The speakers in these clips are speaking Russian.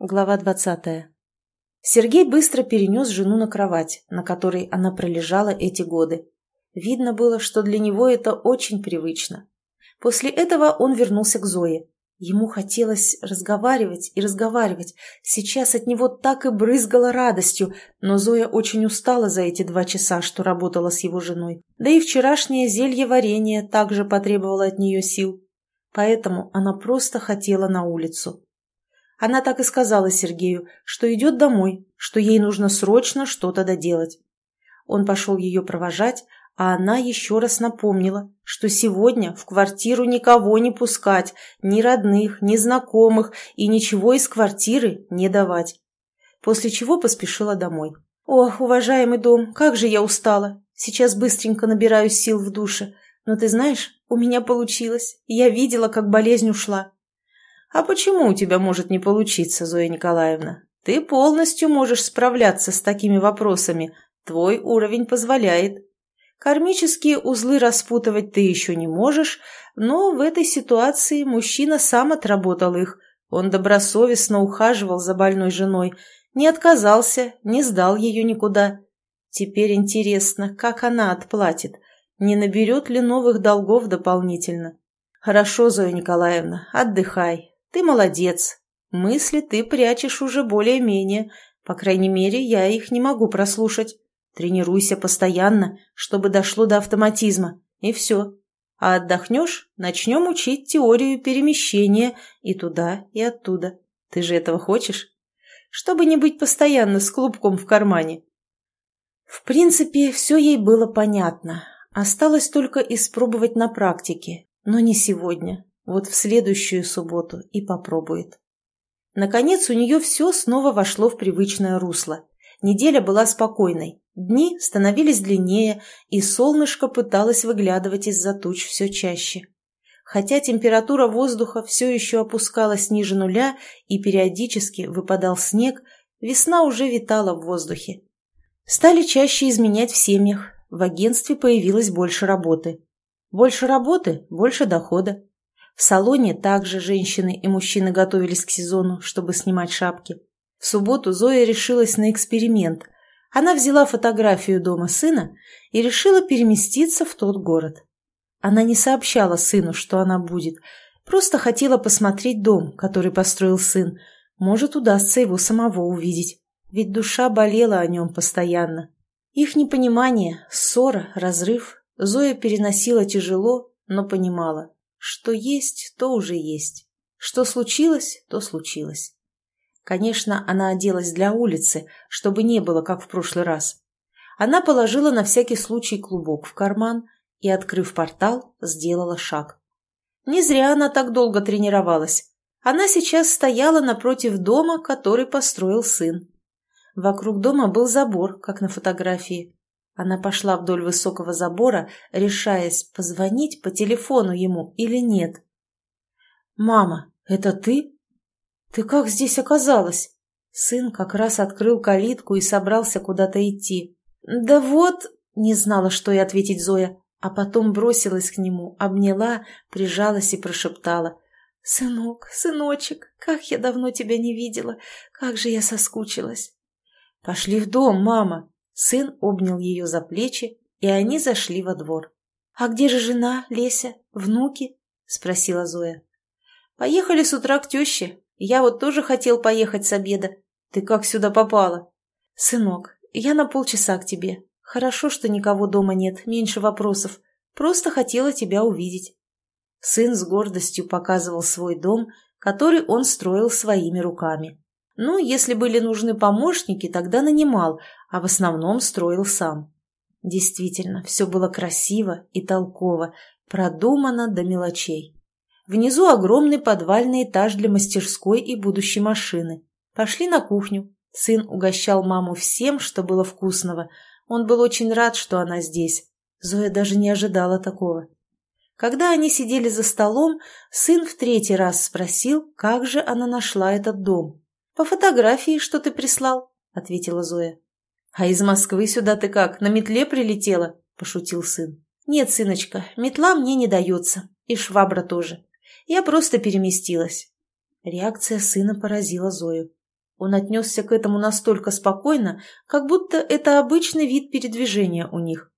Глава двадцатая. Сергей быстро перенес жену на кровать, на которой она пролежала эти годы. Видно было, что для него это очень привычно. После этого он вернулся к Зое. Ему хотелось разговаривать и разговаривать. Сейчас от него так и брызгало радостью, но Зоя очень устала за эти два часа, что работала с его женой. Да и вчерашнее зелье варенье также потребовало от нее сил. Поэтому она просто хотела на улицу. Она так и сказала Сергею, что идет домой, что ей нужно срочно что-то доделать. Он пошел ее провожать, а она еще раз напомнила, что сегодня в квартиру никого не пускать, ни родных, ни знакомых, и ничего из квартиры не давать. После чего поспешила домой. «Ох, уважаемый дом, как же я устала! Сейчас быстренько набираю сил в душе. Но ты знаешь, у меня получилось. Я видела, как болезнь ушла. «А почему у тебя может не получиться, Зоя Николаевна? Ты полностью можешь справляться с такими вопросами. Твой уровень позволяет. Кармические узлы распутывать ты еще не можешь, но в этой ситуации мужчина сам отработал их. Он добросовестно ухаживал за больной женой, не отказался, не сдал ее никуда. Теперь интересно, как она отплатит, не наберет ли новых долгов дополнительно. Хорошо, Зоя Николаевна, отдыхай, ты молодец. Мысли ты прячешь уже более-менее. По крайней мере, я их не могу прослушать. Тренируйся постоянно, чтобы дошло до автоматизма. И все. А отдохнешь, начнем учить теорию перемещения и туда, и оттуда. Ты же этого хочешь? Чтобы не быть постоянно с клубком в кармане. В принципе, все ей было понятно. Осталось только испробовать на практике. Но не сегодня. Вот в следующую субботу и попробует. Наконец у нее все снова вошло в привычное русло. Неделя была спокойной, дни становились длиннее, и солнышко пыталось выглядывать из-за туч все чаще. Хотя температура воздуха все еще опускалась ниже нуля и периодически выпадал снег, весна уже витала в воздухе. Стали чаще изменять в семьях, в агентстве появилось больше работы. Больше работы – больше дохода. В салоне также женщины и мужчины готовились к сезону, чтобы снимать шапки. В субботу Зоя решилась на эксперимент. Она взяла фотографию дома сына и решила переместиться в тот город. Она не сообщала сыну, что она будет, просто хотела посмотреть дом, который построил сын. Может, удастся его самого увидеть, ведь душа болела о нем постоянно. Их непонимание, ссора, разрыв Зоя переносила тяжело, но понимала. Что есть, то уже есть. Что случилось, то случилось. Конечно, она оделась для улицы, чтобы не было, как в прошлый раз. Она положила на всякий случай клубок в карман и, открыв портал, сделала шаг. Не зря она так долго тренировалась. Она сейчас стояла напротив дома, который построил сын. Вокруг дома был забор, как на фотографии. Она пошла вдоль высокого забора, решаясь, позвонить по телефону ему или нет. «Мама, это ты? Ты как здесь оказалась?» Сын как раз открыл калитку и собрался куда-то идти. «Да вот...» — не знала, что и ответить Зоя, а потом бросилась к нему, обняла, прижалась и прошептала. «Сынок, сыночек, как я давно тебя не видела, как же я соскучилась!» «Пошли в дом, мама!» Сын обнял ее за плечи, и они зашли во двор. «А где же жена, Леся, внуки?» — спросила Зоя. «Поехали с утра к теще. Я вот тоже хотел поехать с обеда. Ты как сюда попала?» «Сынок, я на полчаса к тебе. Хорошо, что никого дома нет, меньше вопросов. Просто хотела тебя увидеть». Сын с гордостью показывал свой дом, который он строил своими руками. Ну, если были нужны помощники, тогда нанимал, а в основном строил сам. Действительно, все было красиво и толково, продумано до мелочей. Внизу огромный подвальный этаж для мастерской и будущей машины. Пошли на кухню. Сын угощал маму всем, что было вкусного. Он был очень рад, что она здесь. Зоя даже не ожидала такого. Когда они сидели за столом, сын в третий раз спросил, как же она нашла этот дом. «По фотографии, что ты прислал», — ответила Зоя. «А из Москвы сюда ты как, на метле прилетела?» — пошутил сын. «Нет, сыночка, метла мне не дается, и швабра тоже. Я просто переместилась». Реакция сына поразила Зою. Он отнесся к этому настолько спокойно, как будто это обычный вид передвижения у них.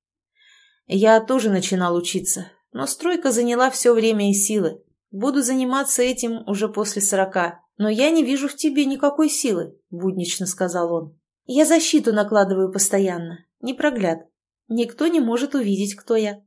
Я тоже начинал учиться, но стройка заняла все время и силы. Буду заниматься этим уже после сорока, но я не вижу в тебе никакой силы, — буднично сказал он. Я защиту накладываю постоянно, не прогляд. Никто не может увидеть, кто я.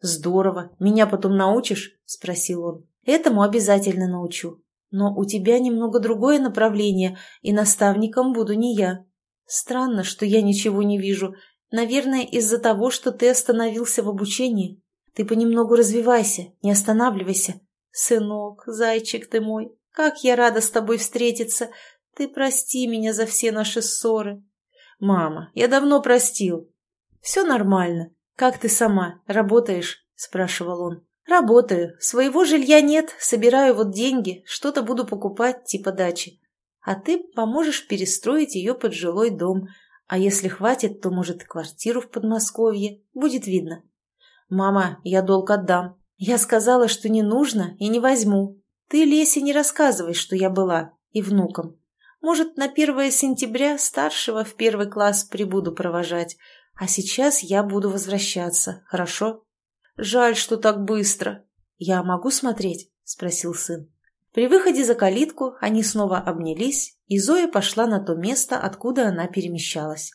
Здорово. Меня потом научишь? — спросил он. Этому обязательно научу. Но у тебя немного другое направление, и наставником буду не я. Странно, что я ничего не вижу. Наверное, из-за того, что ты остановился в обучении. Ты понемногу развивайся, не останавливайся. Сынок, зайчик ты мой, как я рада с тобой встретиться. Ты прости меня за все наши ссоры. Мама, я давно простил. Все нормально. Как ты сама? Работаешь? Спрашивал он. Работаю. Своего жилья нет, собираю вот деньги, что-то буду покупать, типа дачи. А ты поможешь перестроить ее под жилой дом. А если хватит, то, может, квартиру в Подмосковье. Будет видно. Мама, я долг отдам. Я сказала, что не нужно и не возьму. Ты Лесе не рассказывай, что я была, и внукам. Может, на 1 сентября старшего в первый класс прибуду провожать, а сейчас я буду возвращаться, хорошо? Жаль, что так быстро. Я могу смотреть? Спросил сын. При выходе за калитку они снова обнялись, и Зоя пошла на то место, откуда она перемещалась.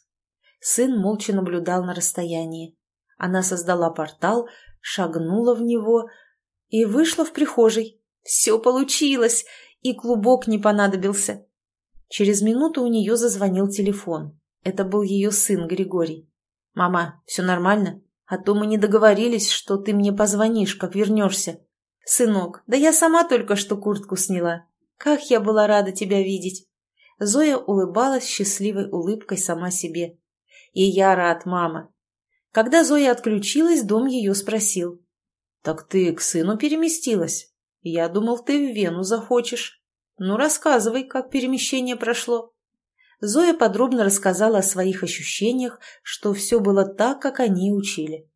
Сын молча наблюдал на расстоянии. Она создала портал, шагнула в него и вышла в прихожей. Все получилось, и клубок не понадобился. Через минуту у нее зазвонил телефон. Это был ее сын Григорий. «Мама, все нормально?» А то мы не договорились, что ты мне позвонишь, как вернешься. Сынок, да я сама только что куртку сняла. Как я была рада тебя видеть. Зоя улыбалась счастливой улыбкой сама себе. И я рад, мама. Когда Зоя отключилась, дом ее спросил. Так ты к сыну переместилась? Я думал, ты в Вену захочешь. Ну, рассказывай, как перемещение прошло. Зоя подробно рассказала о своих ощущениях, что все было так, как они учили.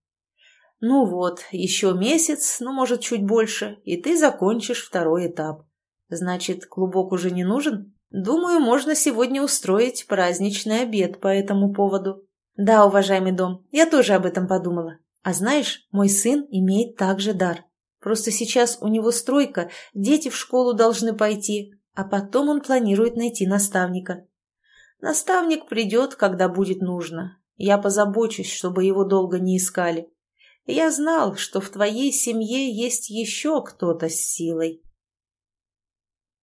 «Ну вот, еще месяц, ну, может, чуть больше, и ты закончишь второй этап. Значит, клубок уже не нужен? Думаю, можно сегодня устроить праздничный обед по этому поводу». «Да, уважаемый дом, я тоже об этом подумала. А знаешь, мой сын имеет также дар. Просто сейчас у него стройка, дети в школу должны пойти, а потом он планирует найти наставника. Наставник придет, когда будет нужно. Я позабочусь, чтобы его долго не искали. Я знал, что в твоей семье есть еще кто-то с силой.